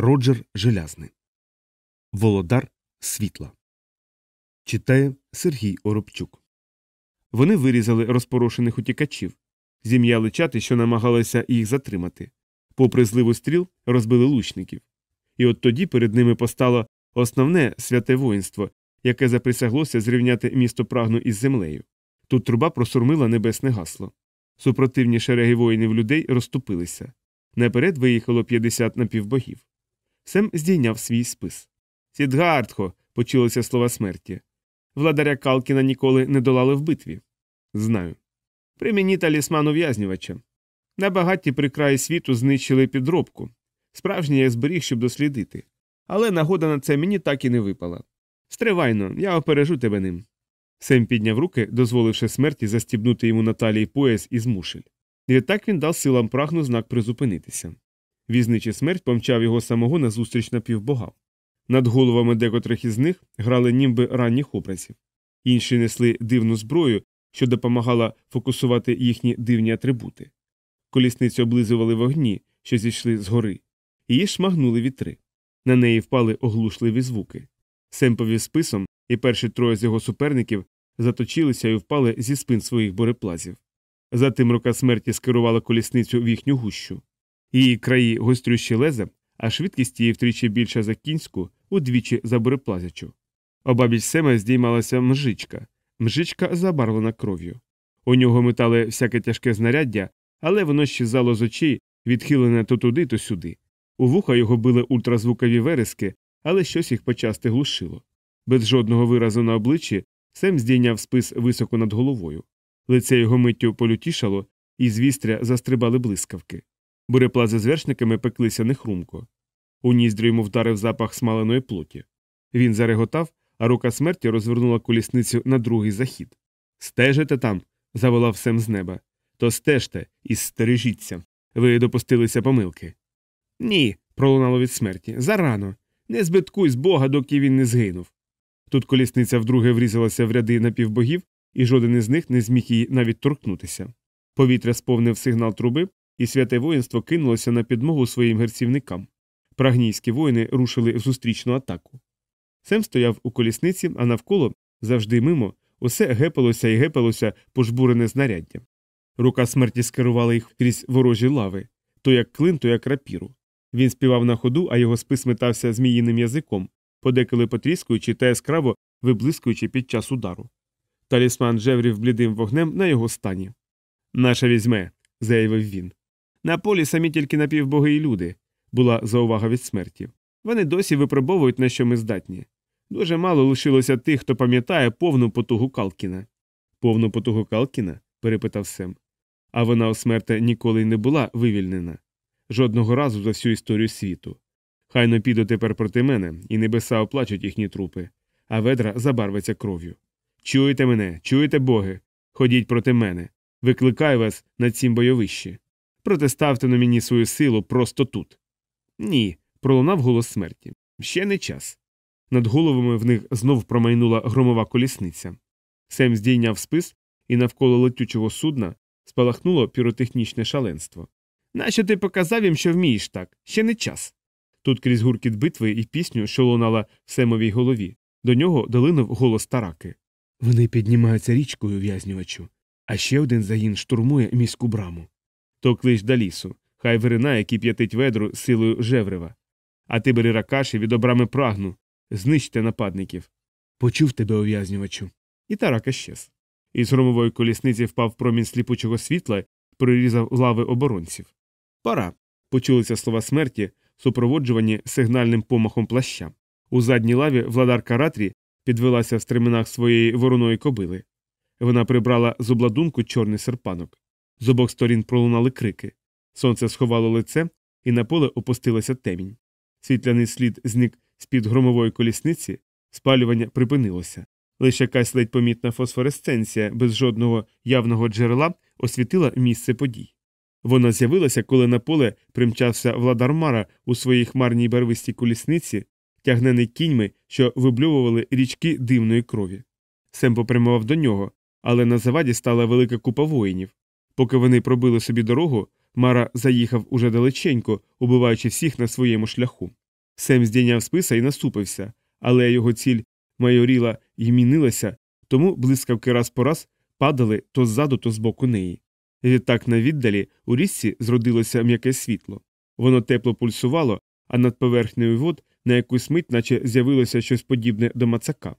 Роджер Желязний. Володар світла. Читає Сергій Оробчук. Вони вирізали розпорошених утікачів, зім'яли чати, що намагалися їх затримати. Попри зливу стріл, розбили лучників. І от тоді перед ними постало основне святе воїнство, яке заприсяглося зрівняти місто прагну із землею. Тут труба просурмила небесне гасло. Супротивні шереги воїнів людей розступилися. Наперед виїхало 50 напівбогів. Сем здійняв свій спис. Сідгардхо, почулися слова смерті. Владаря Калкіна ніколи не долали в битві. Знаю. При мені талісман ув'язнювача. На багаті при краї світу знищили підробку. Справжній я зберіг, щоб дослідити. Але нагода на це мені так і не випала. Стривайно, я опережу тебе ним. Сем підняв руки, дозволивши смерті застібнути йому на талії пояс із мушель. І відтак він дав силам прагну знак призупинитися. Візничий смерть помчав його самого назустріч напівбогам. Над головами декотрих із них грали німби ранніх образів. Інші несли дивну зброю, що допомагала фокусувати їхні дивні атрибути. Колісниці облизували вогні, що зійшли згори, її шмагнули вітри. На неї впали оглушливі звуки. Сем повів списом, і перші троє з його суперників заточилися і впали зі спин своїх бореплазів. Затим рука смерті скерувала колісницю в їхню гущу. Її краї гострющі леза, а швидкість її втричі більша за кінську, удвічі за буреплазячу. Обабіч Сема здіймалася мжичка, мжичка забарвлена кров'ю. У нього метали всяке тяжке знаряддя, але воно щезало з очей, відхилене то туди, то сюди. У вуха його били ультразвукові верески, але щось їх почасти глушило. Без жодного виразу на обличчі Сем здійняв спис високо над головою. Лице його миттю полютішало, і з вістря застрибали блискавки. Буреплази з вершниками пеклися нехрумко. У ніздрю йому вдарив запах смаленої плоті. Він зареготав, а рука смерті розвернула колісницю на другий захід. Стежите там. заволав Сем з неба. То стежте і стережіться. Ви допустилися помилки. Ні, пролунало від смерті. Зарано. Не збиткуй з бога, доки він не згинув. Тут колісниця вдруге врізалася в ряди напівбогів, і жоден із них не зміг її навіть торкнутися. Повітря сповнив сигнал труби, і святе воїнство кинулося на підмогу своїм герцівникам. Прагнійські воїни рушили в зустрічну атаку. Сем стояв у колісниці, а навколо, завжди мимо, усе гепалося і гепалося пожбурене знаряддя. Рука смерті скерувала їх крізь ворожі лави то як клин, то як рапіру. Він співав на ходу, а його спис метався зміїним язиком, подеколи потріскуючи та яскраво виблискуючи під час удару. Талісман жеврів блідим вогнем на його стані. Наша візьме, заявив він. На полі самі тільки напівбоги і люди, була заувага від смерті. Вони досі випробовують, на що ми здатні. Дуже мало лишилося тих, хто пам'ятає повну потугу Калкіна. Повну потугу Калкіна? перепитав Сем. А вона у смерти ніколи й не була вивільнена. Жодного разу за всю історію світу. Хайно піду тепер проти мене, і небеса оплачуть їхні трупи, а ведра забарвиться кров'ю. Чуєте мене, чуєте боги? Ходіть проти мене. Викликаю вас на цім бойовищі. Протиставте на мені свою силу просто тут. Ні, пролунав голос смерті. Ще не час. Над головами в них знов промайнула громова колісниця. Сем здійняв спис, і навколо летючого судна спалахнуло піротехнічне шаленство. Нащо ти показав їм, що вмієш так? Ще не час. Тут крізь гуркіт битви і пісню, що лунала в Семовій голові, до нього долинув голос тараки. Вони піднімаються річкою в'язнювачу, а ще один загін штурмує міську браму. То клич до лісу, хай виринає кип'ятить ведру силою жеврева. А ти бери ракаші від обрами прагну, знищте нападників. Почув тебе, ув'язнювачу. І тарака щез. Із громової колісниці впав промінь сліпучого світла прорізав лави оборонців. Пора. Почулися слова смерті, супроводжувані сигнальним помахом плаща. У задній лаві владарка Ратрі підвелася в стременах своєї вороної кобили. Вона прибрала з обладунку чорний серпанок. З обох сторін пролунали крики. Сонце сховало лице, і на поле опустилася темінь. Світляний слід зник з під громової колісниці, спалювання припинилося. Лише якась ледь помітна фосфоресценція без жодного явного джерела освітила місце подій. Вона з'явилася, коли на поле примчався Владар Мара у своїй хмарній барвистій колісниці, тягнений кіньми, що вибльовували річки дивної крові. Сем попрямував до нього, але на заваді стала велика купа воїнів. Поки вони пробили собі дорогу, Мара заїхав уже далеченько, убиваючи всіх на своєму шляху. Сем здійняв списа і насупився, але його ціль майоріла й мінилася, тому блискавки раз по раз падали то ззаду, то збоку неї. Відтак на віддалі у річці зродилося м'яке світло. Воно тепло пульсувало, а над поверхнею вод на якусь мить, наче з'явилося щось подібне до мацака.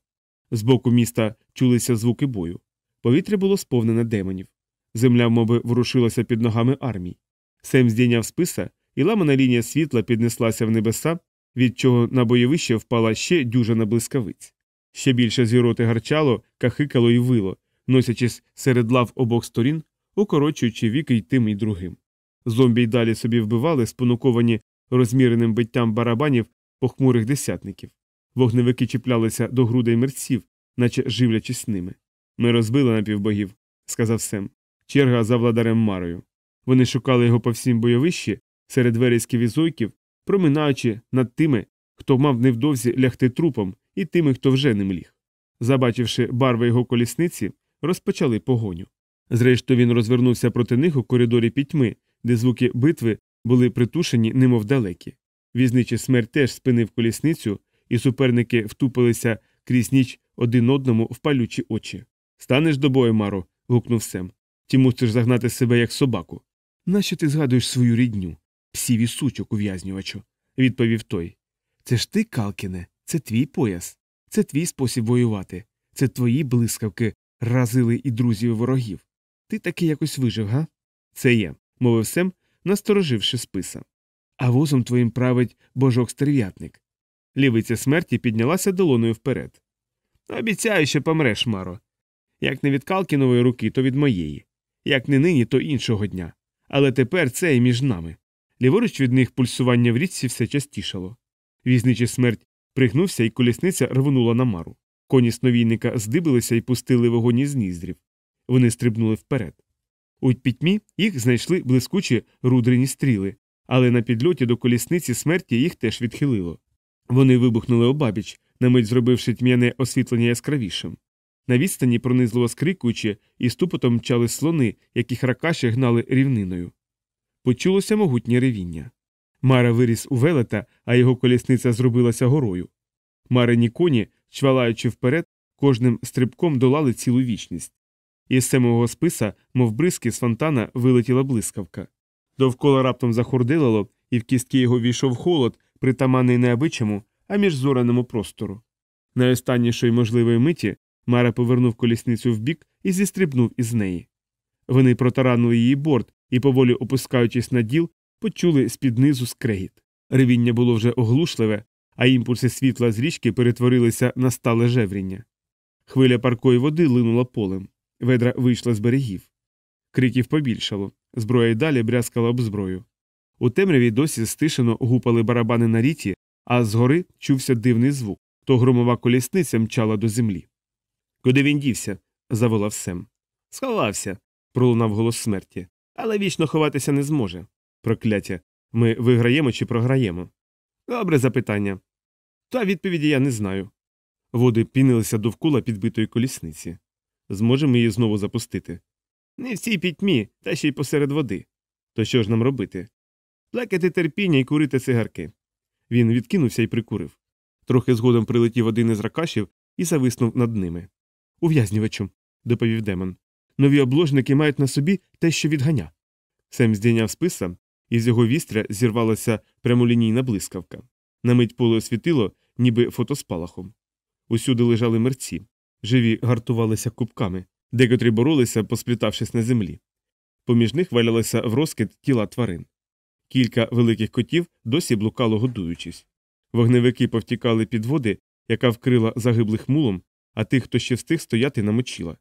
Збоку міста чулися звуки бою. Повітря було сповнене демонів. Земля, моби, ворушилася під ногами армій. Сем здійняв списа, і ламана лінія світла піднеслася в небеса, від чого на бойовище впала ще дюжина блискавиць. Ще більше звіроти гарчало, кахикало і вило, носячись серед лав обох сторін, укорочуючи віки й тим і другим. Зомбі й далі собі вбивали, спонуковані розміреним биттям барабанів похмурих десятників. Вогневики чіплялися до грудей мерців, наче живлячись ними. Ми розбили напівбогів, сказав Сем. Черга за владарем Марою. Вони шукали його по всім бойовищі, серед вересків і зойків, проминаючи над тими, хто мав невдовзі лягти трупом, і тими, хто вже ним ліг. Забачивши барви його колісниці, розпочали погоню. Зрештою, він розвернувся проти них у коридорі пітьми, де звуки битви були притушені, немов далекі. Візничий смерть теж спинив колісницю, і суперники втупилися крізь ніч один одному в палючі очі. Станеш до бою, Маро. гукнув Сем. Ті мусиш загнати себе як собаку. Нащо ти згадуєш свою рідню? Псів і сучок, ув'язнювачу, відповів той. Це ж ти, Калкіне, це твій пояс, це твій спосіб воювати, це твої блискавки разили і друзів і ворогів. Ти таки якось вижив, га? Це є, мовив Сем, настороживши списа. А возом твоїм править божок стерв'ятник. Лівиця смерті піднялася долоною вперед. Обіцяю, що помреш, Маро. Як не від Калкінової руки, то від моєї. Як не нині, то іншого дня. Але тепер це і між нами. Ліворуч від них пульсування в річці все частішало. Візничий смерть пригнувся, і колісниця рвонула на мару. Коні сновійника здибилися і пустили вогонь із ніздрів. Вони стрибнули вперед. У пітьмі їх знайшли блискучі рудрині стріли, але на підльоті до колісниці смерті їх теж відхилило. Вони вибухнули обабіч, на мить зробивши тьмяне освітлення яскравішим. На відстані, пронизливо скрикуючи, і ступотом мчали слони, яких ракаші гнали рівниною. Почулося могутнє ревіння. Мара виріс у велета, а його колісниця зробилася горою. Марині коні, чвалаючи вперед, кожним стрибком долали цілу вічність. Із самого списа, мов бризки, з фонтана вилетіла блискавка. Довкола раптом захордилало, і в кістки його війшов холод, притаманний не абичому, а міжзораному простору. Найостаннішої можливої миті Мара повернув колісницю вбік і зістрибнув із неї. Вони протаранули її борт і, поволі опускаючись на діл, почули з-під низу скрегіт. Ревіння було вже оглушливе, а імпульси світла з річки перетворилися на стале жевріння. Хвиля паркої води линула полем. Ведра вийшла з берегів. Криків побільшало, зброя й далі брязкала об зброю. У темряві досі стишено гупали барабани на ріті, а згори чувся дивний звук то громова колісниця мчала до землі. Куди він дівся? заволав Сем. Сховався, пролунав голос смерті. Але вічно ховатися не зможе. Прокляття. Ми виграємо чи програємо? Добре запитання. Та відповіді я не знаю. Води пінилися довкола підбитої колісниці. Зможемо її знову запустити. Не в цій пітьмі, та ще й посеред води. То що ж нам робити? Плекати терпіння і курити цигарки. Він відкинувся і прикурив. Трохи згодом прилетів один із ракашів і зависнув над ними. Ув'язнювачу, доповів демон. Нові обложники мають на собі те, що відганя. Сем здійняв списа, і з його вістря зірвалася прямолінійна блискавка. На мить поле освітило, ніби фотоспалахом. Усюди лежали мерці, живі гартувалися кубками, декотрі боролися, посплітавшись на землі. Поміж них валялися в розкид тіла тварин. Кілька великих котів досі блукало годуючись. Вогневики повтікали під води, яка вкрила загиблих мулом, а тих, хто ще встиг стояти, намочила.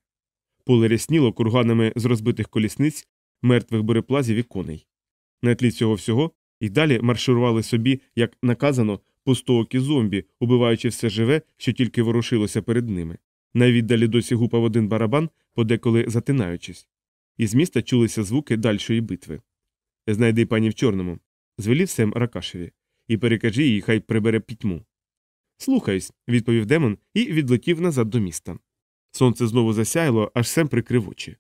Поле рясніло курганами з розбитих колісниць, мертвих буреплазів і коней. На тлі цього всього і далі марширували собі, як наказано, пустоокі зомбі, убиваючи все живе, що тільки ворушилося перед ними. Найвіддалі досі гупав один барабан, подеколи затинаючись. Із міста чулися звуки дальшої битви. Знайди пані в чорному, звелів Сем Ракашеві, і перекажи їй, хай прибере пітьму. Слухаюсь, відповів демон і відлетів назад до міста. Сонце знову засяяло, аж Сем прикрив очі.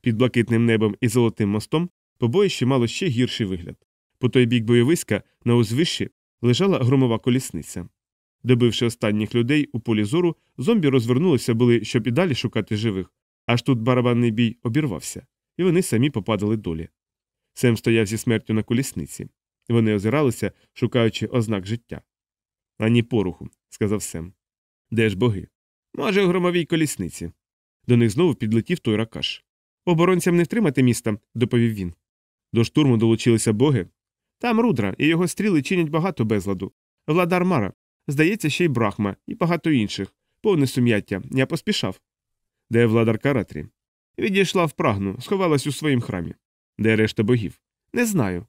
Під блакитним небом і золотим мостом побоїще мало ще гірший вигляд. По той бік бойовиська на узвищі лежала громова колісниця. Добивши останніх людей у полі зору, зомбі розвернулися були, щоб і далі шукати живих, аж тут барабанний бій обірвався, і вони самі попадали долі. Сем стояв зі смертю на колісниці. Вони озиралися, шукаючи ознак життя. Ані поруху, сказав Сем. Де ж боги? Може, у громовій колісниці. До них знову підлетів той ракаш. Оборонцям не втримати міста, доповів він. До штурму долучилися боги. Там рудра, і його стріли чинять багато безладу. Владар Мара, здається, ще й брахма, і багато інших. Повне сум'яття. Я поспішав. Де владар Каратрі? Відійшла в прагну, сховалась у своїм храмі. Де решта богів? Не знаю.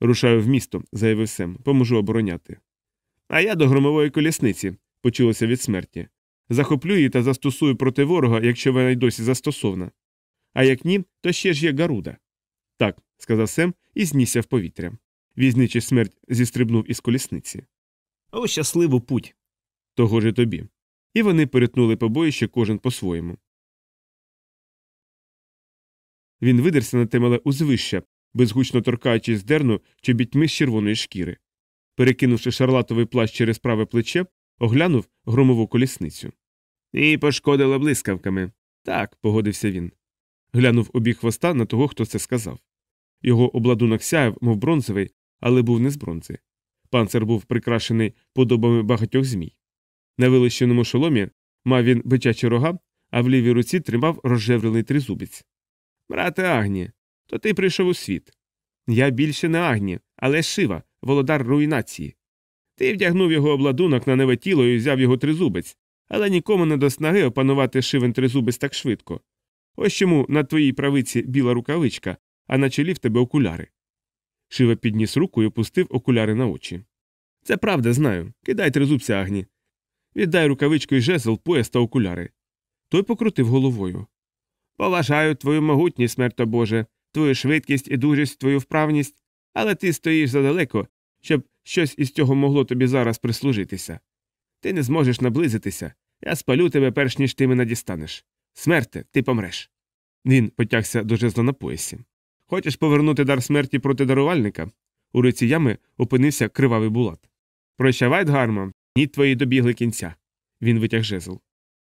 Рушаю в місто, заявив Сем, поможу обороняти. А я до громової колісниці, почулося від смерті. Захоплю її та застосую проти ворога, якщо вона й досі застосована. А як ні, то ще ж є Гаруда. Так, сказав Сем і знісся в повітря. Візничий смерть зістрибнув із колісниці. О, щасливу путь. Того ж і тобі. І вони перетнули побоїще кожен по-своєму. Він видерся на темеле узвища, безгучно торкаючись дерну чобітьми з червоної шкіри. Перекинувши шарлатовий плащ через праве плече, оглянув громову колісницю. І пошкодила блискавками. Так, погодився він. Глянув обіг хвоста на того, хто це сказав. Його обладунок сяяв, мов бронзовий, але був не з бронзи. Панцир був прикрашений подобами багатьох змій. На вилищеному шоломі мав він бичачі рога, а в лівій руці тримав розжеврений тризубець. Брате Агні, то ти прийшов у світ. Я більше не Агні, але шива, володар руйнації. Ти вдягнув його обладунок на неве тіло і взяв його тризубець, але нікому не до снаги опанувати шивен тризубець так швидко. Ось чому на твоїй правиці біла рукавичка, а на чолі в тебе окуляри. Шива підніс руку і опустив окуляри на очі. Це правда, знаю. Кидай тризубця Агні. Віддай рукавичку і жезл, пояс та окуляри. Той покрутив головою. Поважаю твою могутність, смерто Боже, твою швидкість і дужість, твою вправність, але ти стоїш задалеко, щоб щось із цього могло тобі зараз прислужитися. Ти не зможеш наблизитися, я спалю тебе, перш ніж ти мене дістанеш. Смерте, ти помреш. Він потягся до жезла на поясі. Хочеш повернути дар смерті проти дарувальника? У руці ями опинився кривавий булат. Прощавай, Дгарма, ні твої добігли кінця. Він витяг жезл.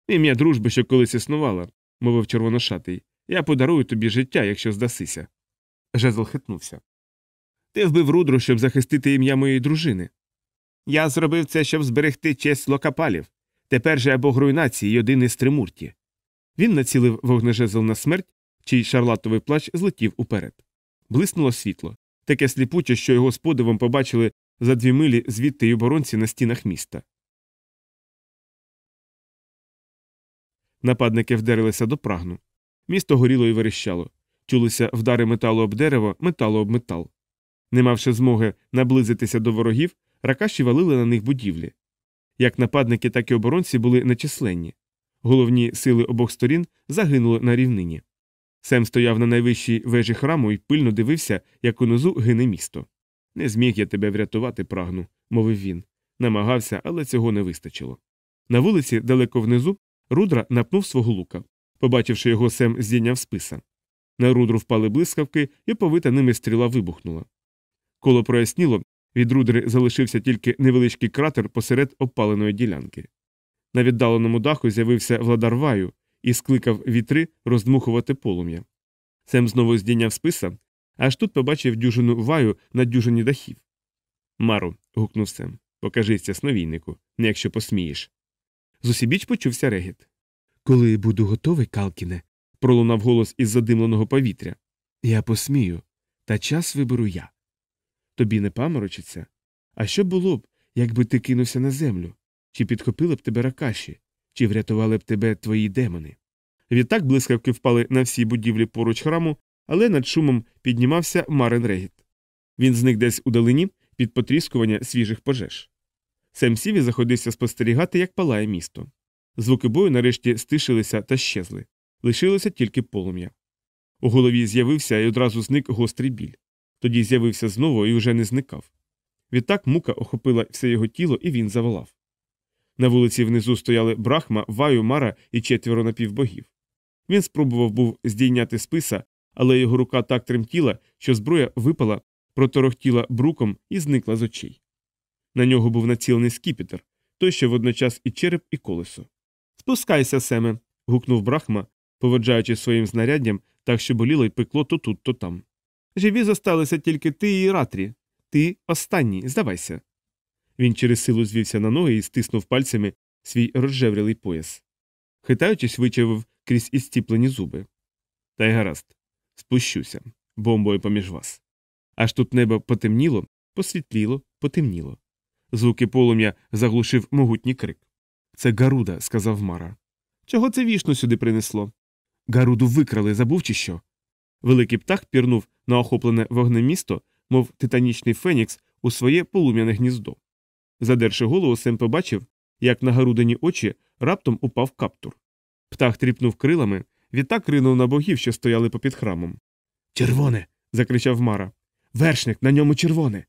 Ім'я дружби, що колись існувала, мовив червоношатий. Я подарую тобі життя, якщо здасися. Жезл хитнувся. Ти вбив рудру, щоб захистити ім'я моєї дружини. Я зробив це, щоб зберегти честь локапалів. Тепер же я бог руйнації й один із тримурті. Він націлив вогнежезл на смерть, чий шарлатовий плащ злетів уперед. Блиснуло світло, таке сліпуче, що його з подивом побачили за дві милі звідти й оборонці на стінах міста. Нападники вдарилися до прагну. Місто горіло і верещало. Чулися вдари металу об дерево, металу об метал. Не мавши змоги наблизитися до ворогів, ракаші валили на них будівлі. Як нападники, так і оборонці були нечисленні. Головні сили обох сторін загинули на рівнині. Сем стояв на найвищій вежі храму і пильно дивився, як унизу гине місто. Не зміг я тебе врятувати, прагну, мовив він. Намагався, але цього не вистачило. На вулиці, далеко внизу, Рудра напнув свого лука. Побачивши його, Сем здійняв списа. На рудру впали блискавки, і повита ними стріла вибухнула. Коло проясніло, від рудри залишився тільки невеличкий кратер посеред опаленої ділянки. На віддаленому даху з'явився владар ваю і скликав вітри роздмухувати полум'я. Сем знову здійняв списа, аж тут побачив дюжину ваю на дюжині дахів. Мару. гукнув Сем. Покажися, сновійнику, не якщо посмієш. Зусібіч почувся регіт. Коли буду готовий, Калкіне, пролунав голос із задимленого повітря. Я посмію, та час виберу я. Тобі не паморочиться? А що було б, якби ти кинувся на землю? Чи підхопили б тебе ракаші, чи врятували б тебе твої демони? Відтак блискавки впали на всі будівлі поруч храму, але над шумом піднімався Марен Регіт. Він зник десь у долині під потріскування свіжих пожеж. Сем Сіві заходився спостерігати, як палає місто. Звуки бою нарешті стишилися та щезли. Лишилося тільки полум'я. У голові з'явився і одразу зник гострий біль. Тоді з'явився знову і вже не зникав. Відтак мука охопила все його тіло, і він заволав. На вулиці внизу стояли брахма, ваю, мара і четверо напівбогів. Він спробував був здійняти списа, але його рука так тремтіла, що зброя випала, проторохтіла бруком і зникла з очей. На нього був націлений скіпітер, той, що водночас і череп, і колесо. Спускайся, Семе. гукнув Брахма, поводжаючи своїм знаряддям так, що боліло й пекло то тут, то там. Живі зосталися тільки ти і ратрі. Ти останній, здавайся. Він через силу звівся на ноги і стиснув пальцями свій розжеврілий пояс. Хитаючись, вичавив крізь істіплені зуби. Та й гаразд, спущуся, бомбою поміж вас. Аж тут небо потемніло, посвітліло, потемніло. Звуки полум'я заглушив могутній крик. Це Гаруда, сказав Мара. Чого це вішну сюди принесло? Гаруду викрали, забув чи що? Великий птах пірнув на охоплене вогнем місто, мов титанічний фенікс у своє полум'яне гніздо. Задерши голову, Сем побачив, як на гарудені очі раптом упав каптур. Птах тріпнув крилами, відтак ринув на богів, що стояли попід храмом. Червоне. закричав Мара. Вершник, на ньому червоне.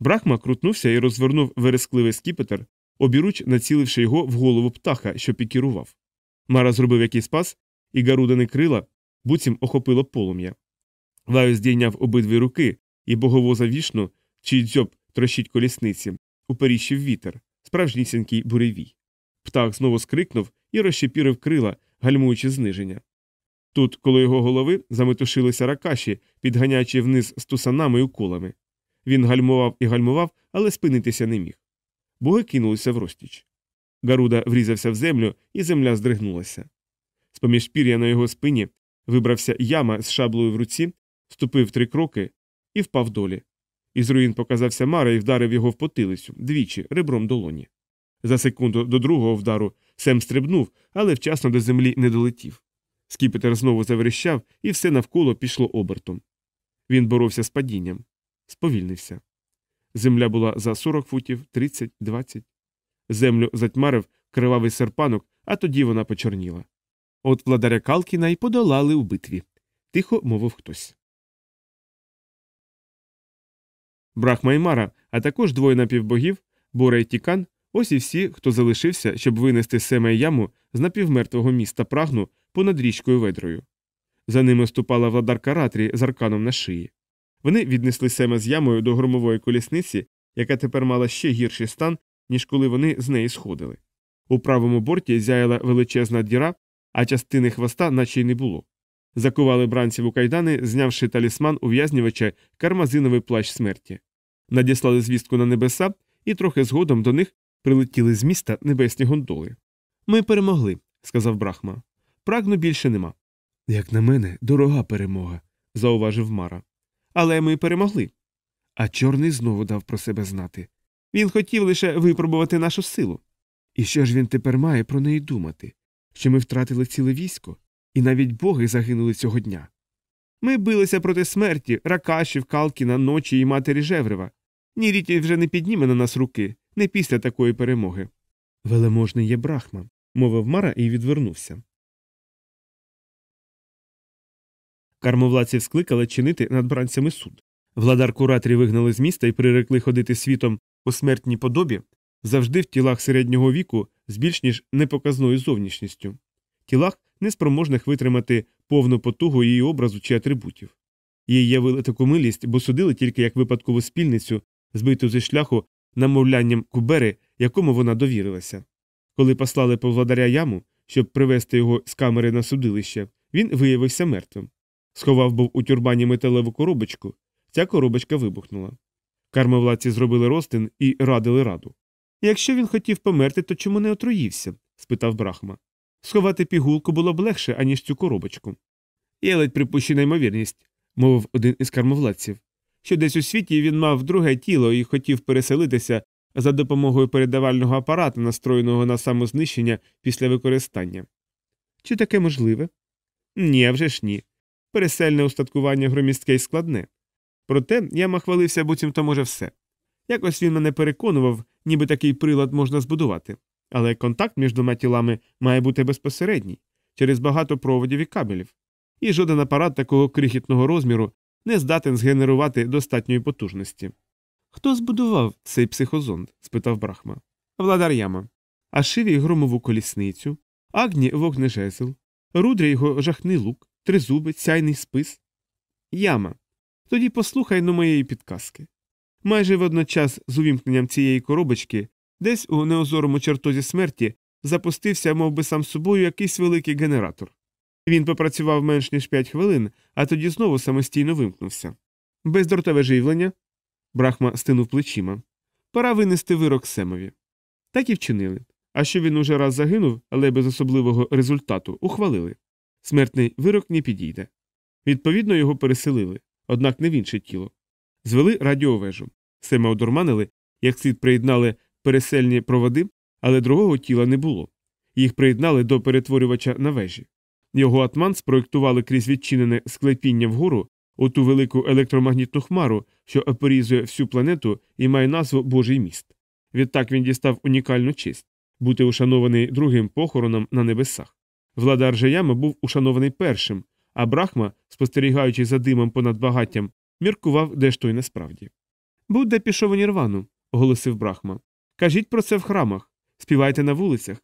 Брахма крутнувся і розвернув верескливий скіпетр, обіруч націливши його в голову птаха, що пікірував. Мара зробив якийсь пас, і гарудини крила буцім охопило полум'я. Лаю здійняв обидві руки, і боговоза вішну, чий дзьоб трощить колісниці, уперіщив вітер, справжнісінький буревій. Птах знову скрикнув і розщепірив крила, гальмуючи зниження. Тут, коло його голови, заметушилися ракаші, підганяючи вниз з тусанами і уколами. Він гальмував і гальмував, але спинитися не міг. Боги кинулися в розтіч. Гаруда врізався в землю, і земля здригнулася. З поміж пір'я на його спині вибрався яма з шаблею в руці, ступив три кроки і впав долі. Із руїн показався Мара і вдарив його в потилицю двічі ребром долоні. За секунду до другого вдару Сем стрибнув, але вчасно до землі не долетів. Скіпетр знову заверещав, і все навколо пішло обертом. Він боровся з падінням, сповільнився. Земля була за 40 футів, 30, 20. Землю затьмарив кривавий серпанок, а тоді вона почорніла. От владаря Калкіна й подолали у битві, тихо мовив хтось. Брахма і Мара, а також двоє напівбогів, Бора і Тікан, ось і всі, хто залишився, щоб винести семе яму з напівмертвого міста прагну понад річкою ведрою. За ними ступала владарка Ратрі з арканом на шиї. Вони віднесли семе з ямою до громової колісниці, яка тепер мала ще гірший стан, ніж коли вони з неї сходили. У правому борті зяяла величезна діра, а частини хвоста наче й не було. Закували бранців у кайдани, знявши талісман ув'язнювача кармазиновий плащ смерті. Надіслали звістку на небеса, і трохи згодом до них прилетіли з міста небесні гондоли. Ми перемогли, сказав Брахма. Прагну більше нема. Як на мене, дорога перемога, зауважив Мара. Але ми перемогли. А чорний знову дав про себе знати. Він хотів лише випробувати нашу силу. І що ж він тепер має про неї думати? Що ми втратили ціле військо, і навіть боги загинули цього дня. Ми билися проти смерті, ракашів, Калкіна, ночі і матері Жеврева. Ні ріті вже не підніме на нас руки, не після такої перемоги. Велеможний є брахма, мовив Мара і відвернувся. Кармовладців скликали чинити над бранцями суд. Владар куратрі вигнали з міста і прирекли ходити світом у смертній подобі, завжди в тілах середнього віку з більш ніж непоказною зовнішністю, тілах, неспроможних витримати повну потугу її образу чи атрибутів. Їй явили таку милість, бо судили тільки як випадкову спільницю, збиту зі шляху намовлянням кубери, якому вона довірилася. Коли послали по владаря яму, щоб привезти його з камери на судилище, він виявився мертвим. Сховав був у тюрбані металеву коробочку, ця коробочка вибухнула. Кармовладці зробили розтин і радили раду. Якщо він хотів померти, то чому не отруївся? спитав Брахма. Сховати пігулку було б легше, аніж цю коробочку. Є ледь припущена ймовірність, мовив один із кармовладців, що десь у світі він мав друге тіло і хотів переселитися за допомогою передавального апарату, настроєного на самознищення після використання. Чи таке можливе? Ні, вже ж ні. Пересельне устаткування громістке й складне. Проте я махвалився, буцімто може все. Якось він мене переконував, ніби такий прилад можна збудувати, але контакт між двома тілами має бути безпосередній, через багато проводів і кабелів, і жоден апарат такого крихітного розміру не здатен згенерувати достатньої потужності. Хто збудував цей психозонд? спитав Брахма. Владар Яма. А шиві громову колісницю, агні вогнежезл, рудря його жахний лук, тризубець, сяйний спис. Яма. Тоді послухай ну моєї підказки. Майже водночас з увімкненням цієї коробочки, десь у неозорому чертозі смерті запустився, мов би сам собою, якийсь великий генератор. Він попрацював менш ніж 5 хвилин, а тоді знову самостійно вимкнувся. Бездротове живлення. Брахма стинув плечима. Пора винести вирок Семові. Так і вчинили. А що він уже раз загинув, але без особливого результату, ухвалили. Смертний вирок не підійде. Відповідно, його переселили, однак не в інше тіло. Звели радіовежу. Сема одурманили, як слід приєднали пересельні проводи, але другого тіла не було. Їх приєднали до перетворювача на вежі. Його атман спроєктували крізь відчинене склепіння вгору у ту велику електромагнітну хмару, що оперізує всю планету і має назву Божий міст. Відтак він дістав унікальну честь бути ушанований другим похороном на небесах. Владар Жаяма був ушанований першим, а Брахма, спостерігаючи за димом понад багаттям, міркував, де ж насправді. Будде пішов у Нірвану, оголосив Брахма. Кажіть про це в храмах, співайте на вулицях.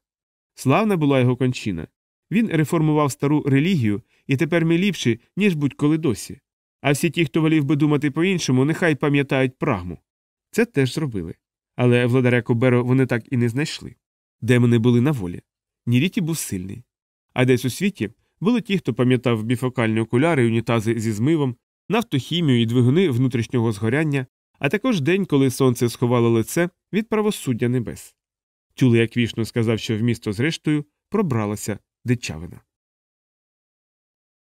Славна була його кончина. Він реформував стару релігію і тепер ми ліпші, ніж будь-коли досі. А всі ті, хто волів би думати по-іншому, нехай пам'ятають прагму. Це теж зробили. Але владаря Коберо вони так і не знайшли. Демони були на волі. Ніріті був сильний. А десь у світі були ті, хто пам'ятав біфокальні окуляри, унітази зі змивом, нафтохімію і двигуни внутрішнього згоряння, а також день, коли сонце сховало лице від правосуддя небес. Чули, як вішно сказав, що в місто зрештою пробралася дичавина.